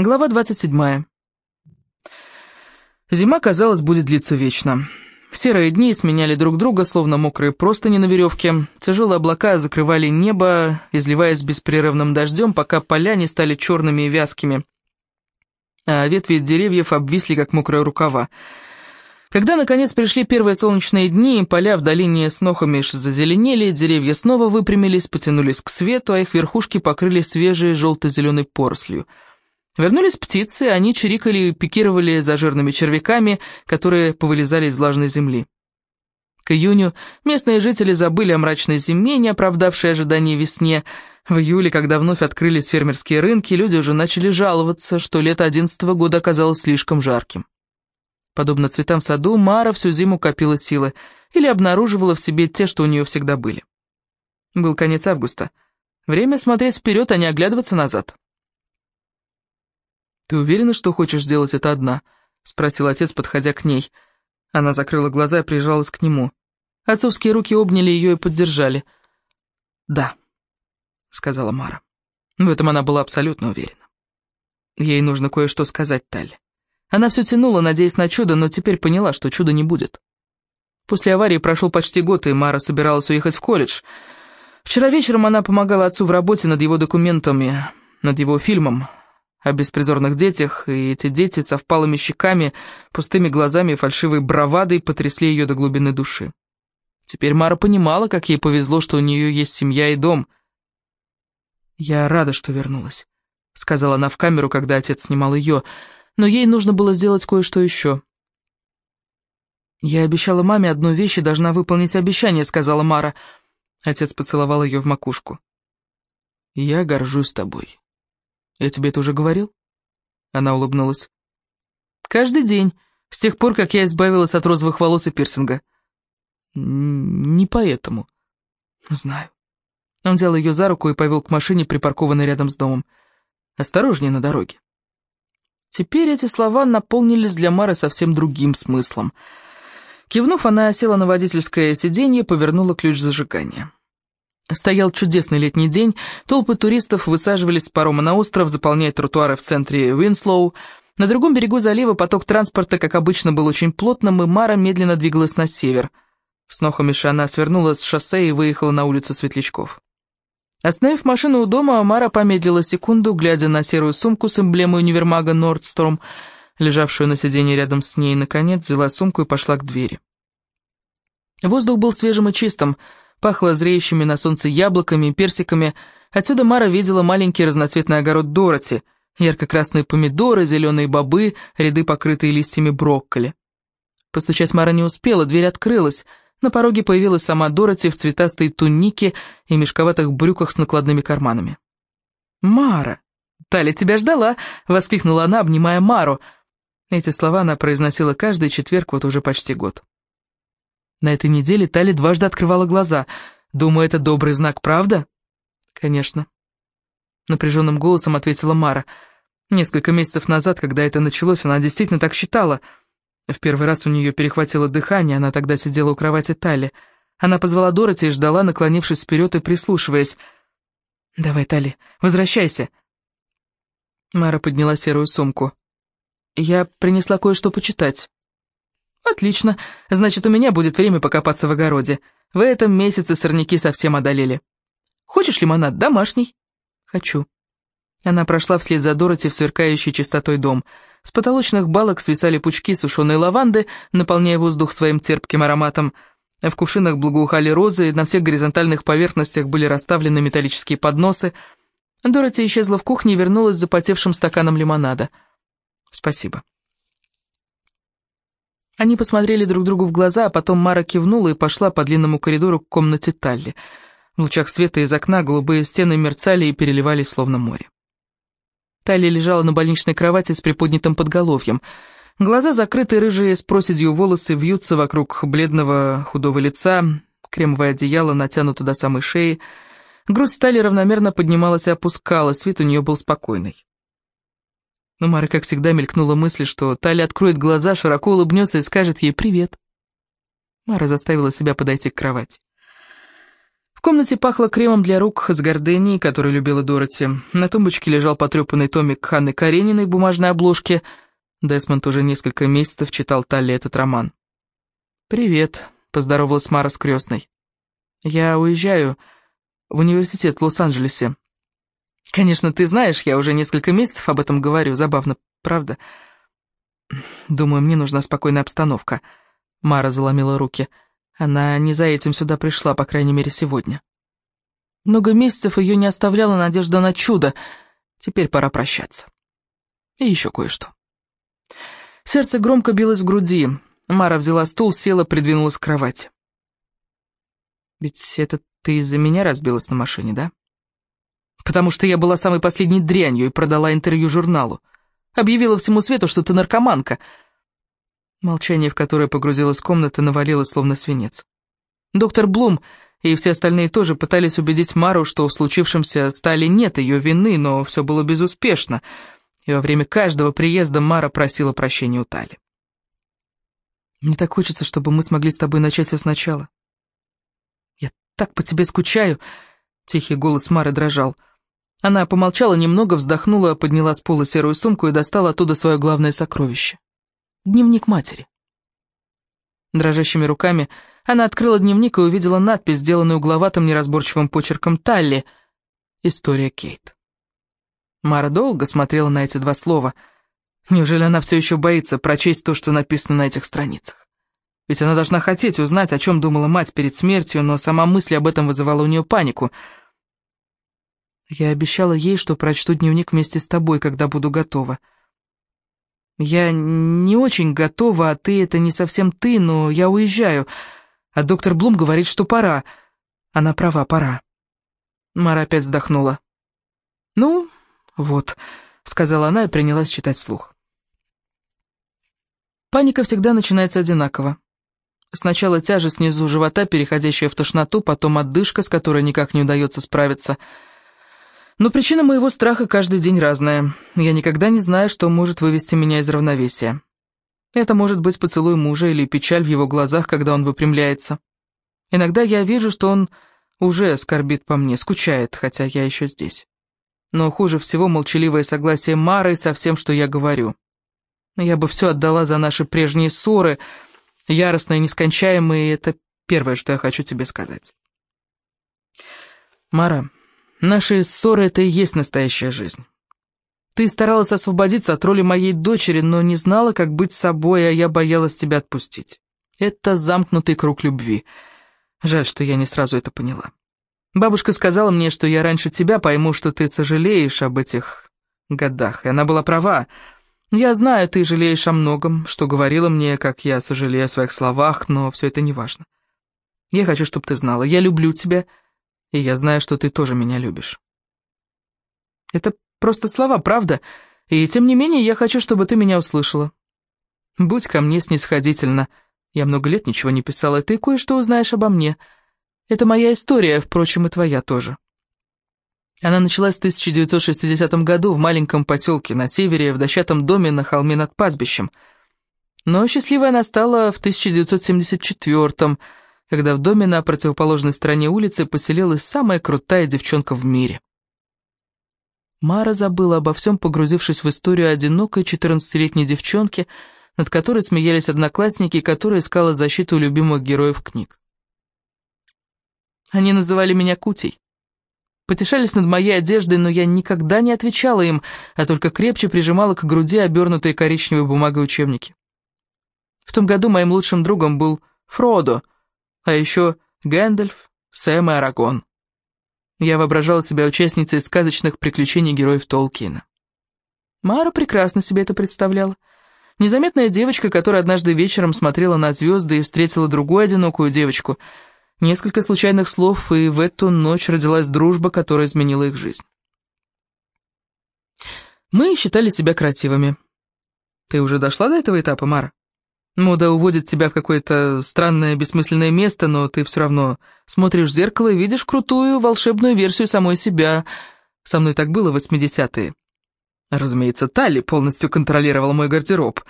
Глава 27. Зима, казалось, будет длиться вечно. Серые дни сменяли друг друга, словно мокрые простыни на веревке. Тяжелые облака закрывали небо, изливаясь беспрерывным дождем, пока поля не стали черными и вязкими. А ветви деревьев обвисли, как мокрые рукава. Когда, наконец, пришли первые солнечные дни, поля в долине Снохомиш зазеленели, деревья снова выпрямились, потянулись к свету, а их верхушки покрыли свежей желто-зеленой порослью — Вернулись птицы, они чирикали и пикировали за жирными червяками, которые повылезали из влажной земли. К июню местные жители забыли о мрачной зиме, не оправдавшей ожидания весне. В июле, когда вновь открылись фермерские рынки, люди уже начали жаловаться, что лето одиннадцатого года оказалось слишком жарким. Подобно цветам в саду, Мара всю зиму копила силы или обнаруживала в себе те, что у нее всегда были. Был конец августа. Время смотреть вперед, а не оглядываться назад. «Ты уверена, что хочешь сделать это одна?» — спросил отец, подходя к ней. Она закрыла глаза и прижалась к нему. Отцовские руки обняли ее и поддержали. «Да», — сказала Мара. В этом она была абсолютно уверена. Ей нужно кое-что сказать Талли. Она все тянула, надеясь на чудо, но теперь поняла, что чуда не будет. После аварии прошел почти год, и Мара собиралась уехать в колледж. Вчера вечером она помогала отцу в работе над его документами, над его фильмом, о беспризорных детях, и эти дети со впалыми щеками, пустыми глазами и фальшивой бравадой потрясли ее до глубины души. Теперь Мара понимала, как ей повезло, что у нее есть семья и дом. «Я рада, что вернулась», — сказала она в камеру, когда отец снимал ее, но ей нужно было сделать кое-что еще. «Я обещала маме одну вещь и должна выполнить обещание», — сказала Мара. Отец поцеловал ее в макушку. «Я горжусь тобой». Я тебе это уже говорил?» Она улыбнулась. «Каждый день, с тех пор, как я избавилась от розовых волос и пирсинга». «Не поэтому». «Знаю». Он взял ее за руку и повел к машине, припаркованной рядом с домом. «Осторожнее на дороге». Теперь эти слова наполнились для Мары совсем другим смыслом. Кивнув, она села на водительское сиденье, повернула ключ зажигания. Стоял чудесный летний день, толпы туристов высаживались с парома на остров, заполняя тротуары в центре Уинслоу. На другом берегу залива поток транспорта, как обычно, был очень плотным, и Мара медленно двигалась на север. В Снохомише она свернула с шоссе и выехала на улицу Светлячков. Остановив машину у дома, Мара помедлила секунду, глядя на серую сумку с эмблемой универмага «Нордсторм», лежавшую на сиденье рядом с ней, наконец взяла сумку и пошла к двери. Воздух был свежим и чистым, Пахло зреющими на солнце яблоками и персиками. Отсюда Мара видела маленький разноцветный огород Дороти. Ярко-красные помидоры, зеленые бобы, ряды, покрытые листьями брокколи. Постучать Мара не успела, дверь открылась. На пороге появилась сама Дороти в цветастой тунике и мешковатых брюках с накладными карманами. «Мара! Таля тебя ждала!» — воскликнула она, обнимая Мару. Эти слова она произносила каждый четверг вот уже почти год. На этой неделе Тали дважды открывала глаза. «Думаю, это добрый знак, правда?» «Конечно», — напряженным голосом ответила Мара. Несколько месяцев назад, когда это началось, она действительно так считала. В первый раз у нее перехватило дыхание, она тогда сидела у кровати Тали. Она позвала Дороти и ждала, наклонившись вперед и прислушиваясь. «Давай, Тали, возвращайся». Мара подняла серую сумку. «Я принесла кое-что почитать». «Отлично. Значит, у меня будет время покопаться в огороде. В этом месяце сорняки совсем одолели. Хочешь лимонад? Домашний?» «Хочу». Она прошла вслед за Дороти в сверкающий чистотой дом. С потолочных балок свисали пучки сушеной лаванды, наполняя воздух своим терпким ароматом. В кувшинах благоухали розы, на всех горизонтальных поверхностях были расставлены металлические подносы. Дороти исчезла в кухне и вернулась с запотевшим стаканом лимонада. «Спасибо». Они посмотрели друг другу в глаза, а потом Мара кивнула и пошла по длинному коридору к комнате Талли. В лучах света из окна голубые стены мерцали и переливались, словно море. Талли лежала на больничной кровати с приподнятым подголовьем. Глаза закрыты, рыжие с проседью волосы вьются вокруг бледного худого лица, кремовое одеяло натянуто до самой шеи. Грудь Стали равномерно поднималась и опускалась, вид у нее был спокойный. Но Мара, как всегда, мелькнула мысль, что Таля откроет глаза, широко улыбнется и скажет ей «привет». Мара заставила себя подойти к кровати. В комнате пахло кремом для рук с горденией, который любила Дороти. На тумбочке лежал потрепанный томик Ханны Карениной в бумажной обложке. Десмонд уже несколько месяцев читал Талли этот роман. «Привет», — поздоровалась Мара с крестной. «Я уезжаю в университет в Лос-Анджелесе. Конечно, ты знаешь, я уже несколько месяцев об этом говорю. Забавно, правда? Думаю, мне нужна спокойная обстановка». Мара заломила руки. «Я она не за этим сюда пришла, по крайней мере, сегодня. Много месяцев ее не оставляла надежда на чудо. Теперь пора прощаться. И еще кое-что. Сердце громко билось в груди. Мара взяла стул, села, придвинулась к кровати. «Ведь это ты из-за меня разбилась на машине, да?» «Потому что я была самой последней дрянью и продала интервью журналу. Объявила всему свету, что ты наркоманка». Молчание, в которое погрузилась комната, навалилось словно свинец. Доктор Блум и все остальные тоже пытались убедить Мару, что в случившемся стали нет ее вины, но все было безуспешно, и во время каждого приезда Мара просила прощения у Тали. «Мне так хочется, чтобы мы смогли с тобой начать все сначала. Я так по тебе скучаю», — тихий голос Мары дрожал. Она помолчала немного, вздохнула, подняла с пола серую сумку и достала оттуда свое главное сокровище. Дневник матери. Дрожащими руками она открыла дневник и увидела надпись, сделанную угловатым неразборчивым почерком Талли. «История Кейт». Мара долго смотрела на эти два слова. Неужели она все еще боится прочесть то, что написано на этих страницах? Ведь она должна хотеть узнать, о чем думала мать перед смертью, но сама мысль об этом вызывала у нее панику. «Я обещала ей, что прочту дневник вместе с тобой, когда буду готова». «Я не очень готова, а ты — это не совсем ты, но я уезжаю. А доктор Блум говорит, что пора. Она права, пора». Мара опять вздохнула. «Ну, вот», — сказала она и принялась читать слух. Паника всегда начинается одинаково. Сначала тяжесть внизу живота, переходящая в тошноту, потом отдышка, с которой никак не удается справиться — но причина моего страха каждый день разная. Я никогда не знаю, что может вывести меня из равновесия. Это может быть поцелуй мужа или печаль в его глазах, когда он выпрямляется. Иногда я вижу, что он уже скорбит по мне, скучает, хотя я еще здесь. Но хуже всего молчаливое согласие Мары со всем, что я говорю. Я бы все отдала за наши прежние ссоры, яростные, нескончаемые, это первое, что я хочу тебе сказать. Мара, Наши ссоры — это и есть настоящая жизнь. Ты старалась освободиться от роли моей дочери, но не знала, как быть собой, а я боялась тебя отпустить. Это замкнутый круг любви. Жаль, что я не сразу это поняла. Бабушка сказала мне, что я раньше тебя пойму, что ты сожалеешь об этих годах, и она была права. Я знаю, ты жалеешь о многом, что говорила мне, как я сожалею о своих словах, но все это не важно. Я хочу, чтобы ты знала, я люблю тебя, — и я знаю, что ты тоже меня любишь. Это просто слова, правда? И тем не менее я хочу, чтобы ты меня услышала. Будь ко мне снисходительна. Я много лет ничего не писала, ты кое-что узнаешь обо мне. Это моя история, впрочем, и твоя тоже. Она началась в 1960 году в маленьком поселке на севере, в дощатом доме на холме над пастбищем. Но счастливой она стала в 1974 году, когда в доме на противоположной стороне улицы поселилась самая крутая девчонка в мире. Мара забыла обо всем, погрузившись в историю одинокой 14-летней девчонки, над которой смеялись одноклассники, которая искала защиту у любимых героев книг. Они называли меня Кутей. Потешались над моей одеждой, но я никогда не отвечала им, а только крепче прижимала к груди обернутые коричневой бумагой учебники. В том году моим лучшим другом был Фродо — а еще Гэндальф, Сэм и Арагон. Я воображала себя участницей сказочных приключений героев Толкиена. Мара прекрасно себе это представляла. Незаметная девочка, которая однажды вечером смотрела на звезды и встретила другую одинокую девочку. Несколько случайных слов, и в эту ночь родилась дружба, которая изменила их жизнь. Мы считали себя красивыми. Ты уже дошла до этого этапа, Мара? Мода уводит тебя в какое-то странное, бессмысленное место, но ты все равно смотришь в зеркало и видишь крутую, волшебную версию самой себя. Со мной так было в 80-е. Разумеется, Талли полностью контролировала мой гардероб.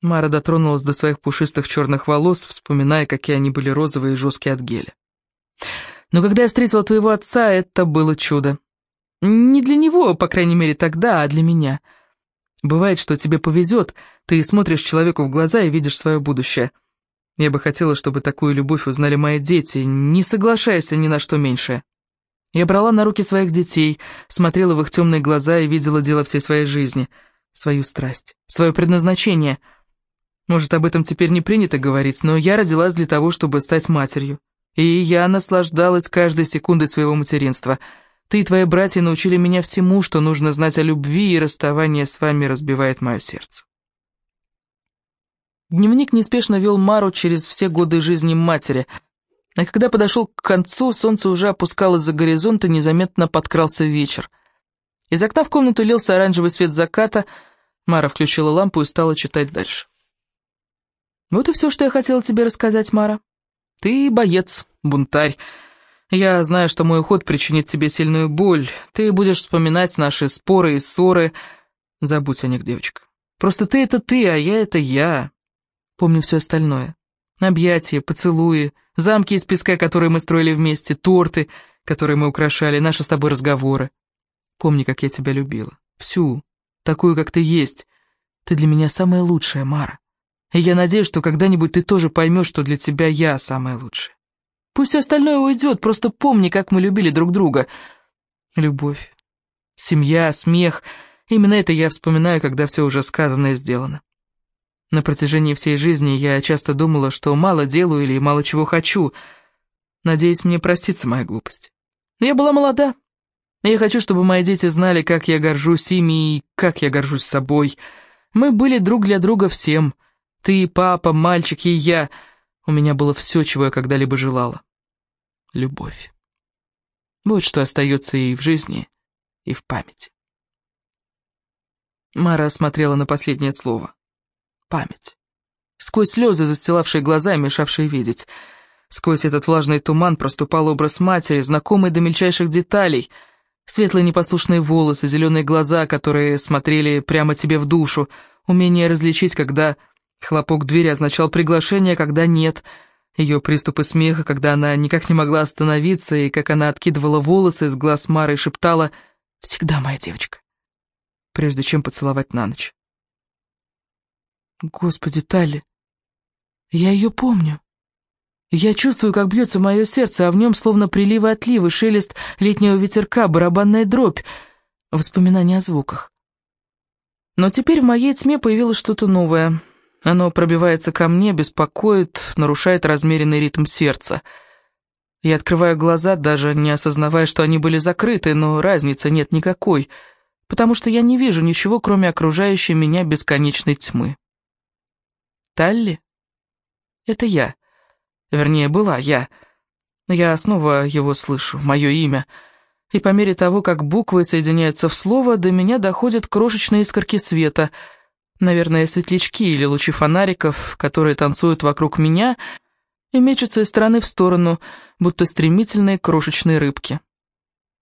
Мара дотронулась до своих пушистых черных волос, вспоминая, какие они были розовые и жесткие от геля. Но когда я встретила твоего отца, это было чудо. Не для него, по крайней мере, тогда, а для меня. Бывает, что тебе повезет, ты смотришь человеку в глаза и видишь свое будущее. Я бы хотела, чтобы такую любовь узнали мои дети, не соглашайся ни на что меньшее. Я брала на руки своих детей, смотрела в их темные глаза и видела дело всей своей жизни, свою страсть, свое предназначение. Может, об этом теперь не принято говорить, но я родилась для того, чтобы стать матерью. И я наслаждалась каждой секундой своего материнства. Ты и твои братья научили меня всему, что нужно знать о любви, и расставание с вами разбивает мое сердце. Дневник неспешно вел Мару через все годы жизни матери — а когда подошел к концу, солнце уже опускалось за горизонт, и незаметно подкрался вечер. Из окна в комнату лился оранжевый свет заката, Мара включила лампу и стала читать дальше. «Вот и все, что я хотела тебе рассказать, Мара. Ты боец, бунтарь. Я знаю, что мой уход причинит тебе сильную боль. Ты будешь вспоминать наши споры и ссоры. Забудь о них, девочка. Просто ты — это ты, а я — это я. Помню все остальное. Объятия, поцелуи, замки из песка, которые мы строили вместе, торты, которые мы украшали, наши с тобой разговоры. Помни, как я тебя любила. Всю, такую, как ты есть. Ты для меня самая лучшая, Мара. И я надеюсь, что когда-нибудь ты тоже поймешь, что для тебя я самая лучшая. Пусть все остальное уйдет, просто помни, как мы любили друг друга. Любовь, семья, смех — именно это я вспоминаю, когда все уже сказано и сделано. На протяжении всей жизни я часто думала, что мало делаю или мало чего хочу. Надеюсь, мне простится моя глупость. Я была молода. Я хочу, чтобы мои дети знали, как я горжусь ими и как я горжусь собой. Мы были друг для друга всем. Ты, папа, мальчик и я. У меня было все, чего я когда-либо желала. Любовь. Вот что остается и в жизни, и в памяти. Мара смотрела на последнее слово память. Сквозь слезы, застилавшие глаза и мешавшие видеть. Сквозь этот влажный туман проступал образ матери, знакомый до мельчайших деталей. Светлые непослушные волосы, зеленые глаза, которые смотрели прямо тебе в душу. Умение различить, когда хлопок двери означал приглашение, когда нет. Ее приступы смеха, когда она никак не могла остановиться, и как она откидывала волосы из глаз Мары и шептала «Всегда моя девочка», прежде чем поцеловать на ночь. Господи, Талли, я ее помню. Я чувствую, как бьется мое сердце, а в нем словно приливы отливы, шелест летнего ветерка, барабанная дробь, воспоминания о звуках. Но теперь в моей тьме появилось что-то новое. Оно пробивается ко мне, беспокоит, нарушает размеренный ритм сердца. Я открываю глаза, даже не осознавая, что они были закрыты, но разницы нет никакой, потому что я не вижу ничего, кроме окружающей меня бесконечной тьмы. Талли? Это я. Вернее, была я. Я снова его слышу, мое имя. И по мере того, как буквы соединяются в слово, до меня доходят крошечные искорки света. Наверное, светлячки или лучи фонариков, которые танцуют вокруг меня и мечутся из стороны в сторону, будто стремительные крошечные рыбки.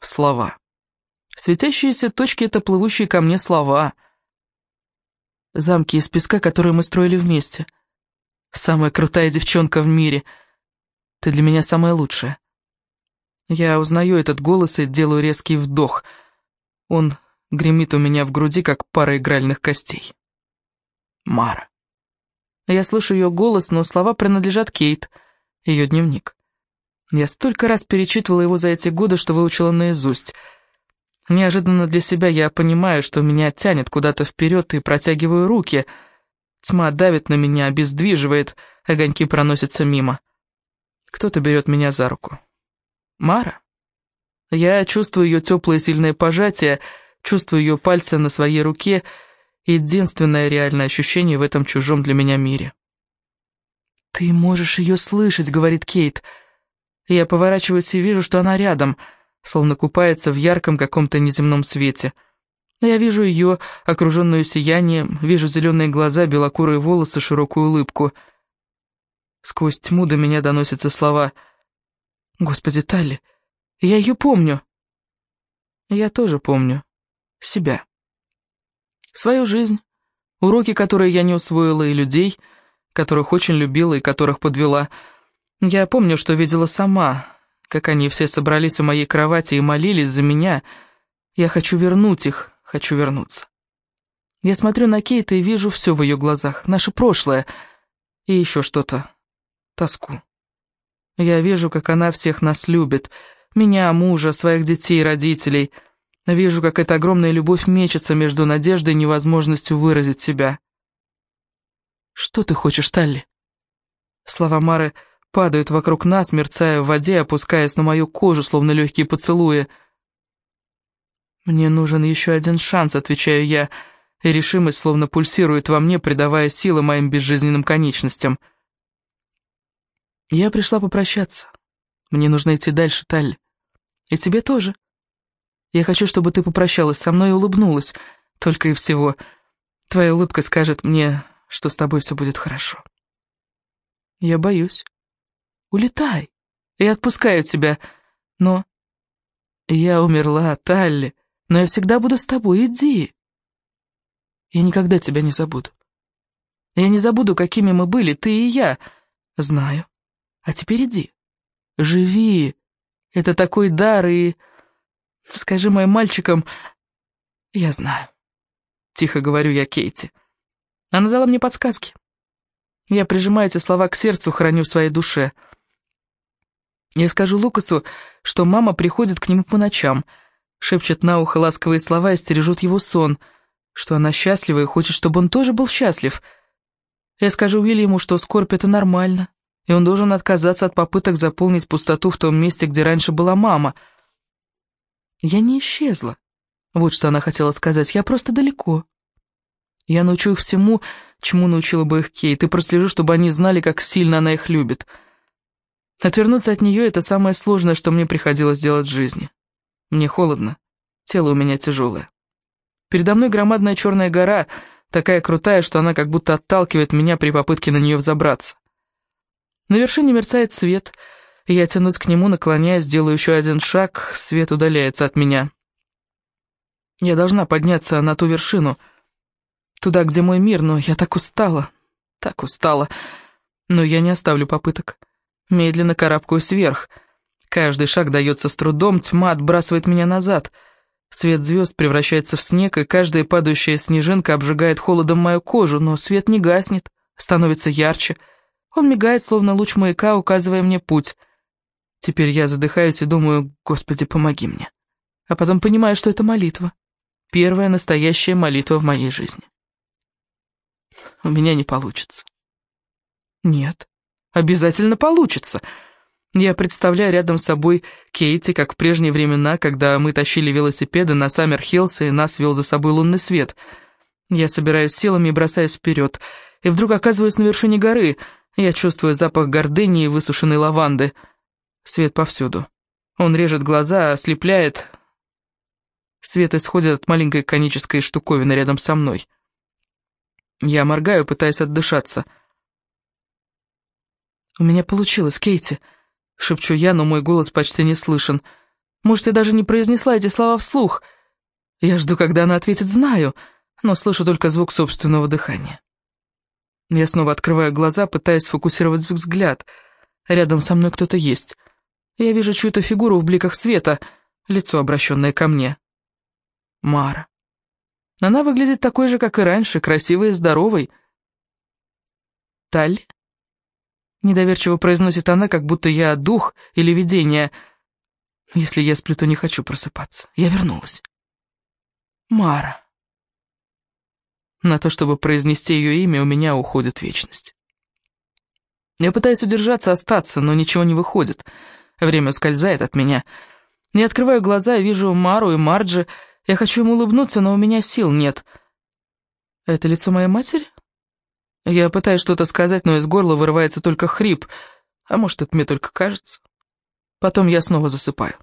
Слова. Светящиеся точки — это плывущие ко мне слова — Замки из песка, которые мы строили вместе. Самая крутая девчонка в мире. Ты для меня самая лучшая. Я узнаю этот голос и делаю резкий вдох. Он гремит у меня в груди, как пара игральных костей. Мара. Я слышу ее голос, но слова принадлежат Кейт, ее дневник. Я столько раз перечитывала его за эти годы, что выучила наизусть — Неожиданно для себя я понимаю, что меня тянет куда-то вперед и протягиваю руки. Тьма давит на меня, обездвиживает, огоньки проносятся мимо. Кто-то берет меня за руку. Мара? Я чувствую ее теплое сильное пожатие, чувствую ее пальцы на своей руке, единственное реальное ощущение в этом чужом для меня мире. «Ты можешь ее слышать», — говорит Кейт. Я поворачиваюсь и вижу, что она рядом — словно купается в ярком каком-то неземном свете. Я вижу ее, окруженную сиянием, вижу зеленые глаза, белокурые волосы, широкую улыбку. Сквозь тьму до меня доносятся слова «Господи, Талли, я ее помню». Я тоже помню. Себя. Свою жизнь, уроки, которые я не усвоила, и людей, которых очень любила и которых подвела. Я помню, что видела сама, как они все собрались у моей кровати и молились за меня. Я хочу вернуть их, хочу вернуться. Я смотрю на Кейта и вижу все в ее глазах, наше прошлое и еще что-то, тоску. Я вижу, как она всех нас любит, меня, мужа, своих детей, родителей. Вижу, как эта огромная любовь мечется между надеждой и невозможностью выразить себя. «Что ты хочешь, Талли?» Слова Мары падают вокруг нас, мерцая в воде, опускаясь на мою кожу, словно легкие поцелуи. «Мне нужен еще один шанс», — отвечаю я, — и решимость словно пульсирует во мне, придавая силы моим безжизненным конечностям. Я пришла попрощаться. Мне нужно идти дальше, Таль. И тебе тоже. Я хочу, чтобы ты попрощалась со мной и улыбнулась. Только и всего. Твоя улыбка скажет мне, что с тобой все будет хорошо. Я боюсь. Улетай. Я отпускаю тебя. Но... Я умерла, Талли. Но я всегда буду с тобой. Иди. Я никогда тебя не забуду. Я не забуду, какими мы были, ты и я. Знаю. А теперь иди. Живи. Это такой дар, и... Скажи моим мальчикам... Я знаю. Тихо говорю я Кейти. Она дала мне подсказки. Я прижимаю эти слова к сердцу, храню в своей душе. Я скажу Лукасу, что мама приходит к нему по ночам, шепчет на ухо ласковые слова и стережет его сон — что она счастлива и хочет, чтобы он тоже был счастлив. Я скажу Уильяму, что скорбь — это нормально, и он должен отказаться от попыток заполнить пустоту в том месте, где раньше была мама. Я не исчезла. Вот что она хотела сказать, я просто далеко. Я научу их всему, чему научила бы их Кейт, и прослежу, чтобы они знали, как сильно она их любит. Отвернуться от нее — это самое сложное, что мне приходилось делать в жизни. Мне холодно, тело у меня тяжелое. Передо мной громадная черная гора, такая крутая, что она как будто отталкивает меня при попытке на нее взобраться. На вершине мерцает свет, я тянусь к нему, наклоняясь, делаю еще один шаг, свет удаляется от меня. Я должна подняться на ту вершину, туда, где мой мир, но я так устала, так устала. Но я не оставлю попыток. Медленно карабкаюсь вверх. Каждый шаг дается с трудом, тьма отбрасывает меня назад — Свет звезд превращается в снег, и каждая падающая снежинка обжигает холодом мою кожу, но свет не гаснет, становится ярче. Он мигает, словно луч маяка, указывая мне путь. Теперь я задыхаюсь и думаю, «Господи, помоги мне». А потом понимаю, что это молитва. Первая настоящая молитва в моей жизни. У меня не получится. Нет, обязательно получится. Я представляю рядом с собой Кейти, как в прежние времена, когда мы тащили велосипеды на Саммер-Хиллс, и нас вел за собой лунный свет. Я собираюсь силами и бросаюсь вперед, и вдруг оказываюсь на вершине горы. Я чувствую запах гордыни и высушенной лаванды. Свет повсюду. Он режет глаза, ослепляет. Свет исходит от маленькой конической штуковины рядом со мной. Я моргаю, пытаясь отдышаться. «У меня получилось, Кейти», — шепчу я, но мой голос почти не слышен. Может, я даже не произнесла эти слова вслух. Я жду, когда она ответит «знаю», но слышу только звук собственного дыхания. Я снова открываю глаза, пытаясь сфокусировать взгляд. Рядом со мной кто-то есть. Я вижу чью-то фигуру в бликах света, лицо, обращенное ко мне. Мара. Она выглядит такой же, как и раньше, красивой и здоровой. Таль? Недоверчиво произносит она, как будто я дух или видение. Если я сплю, то не хочу просыпаться. Я вернулась. Мара. На то, чтобы произнести ее имя, у меня уходит вечность. Я пытаюсь удержаться, остаться, но ничего не выходит. Время ускользает от меня. Я открываю глаза и вижу Мару и Марджи. Я хочу им улыбнуться, но у меня сил нет. Это лицо моей матери? Я пытаюсь что-то сказать, но из горла вырывается только хрип, а может, это мне только кажется. Потом я снова засыпаю.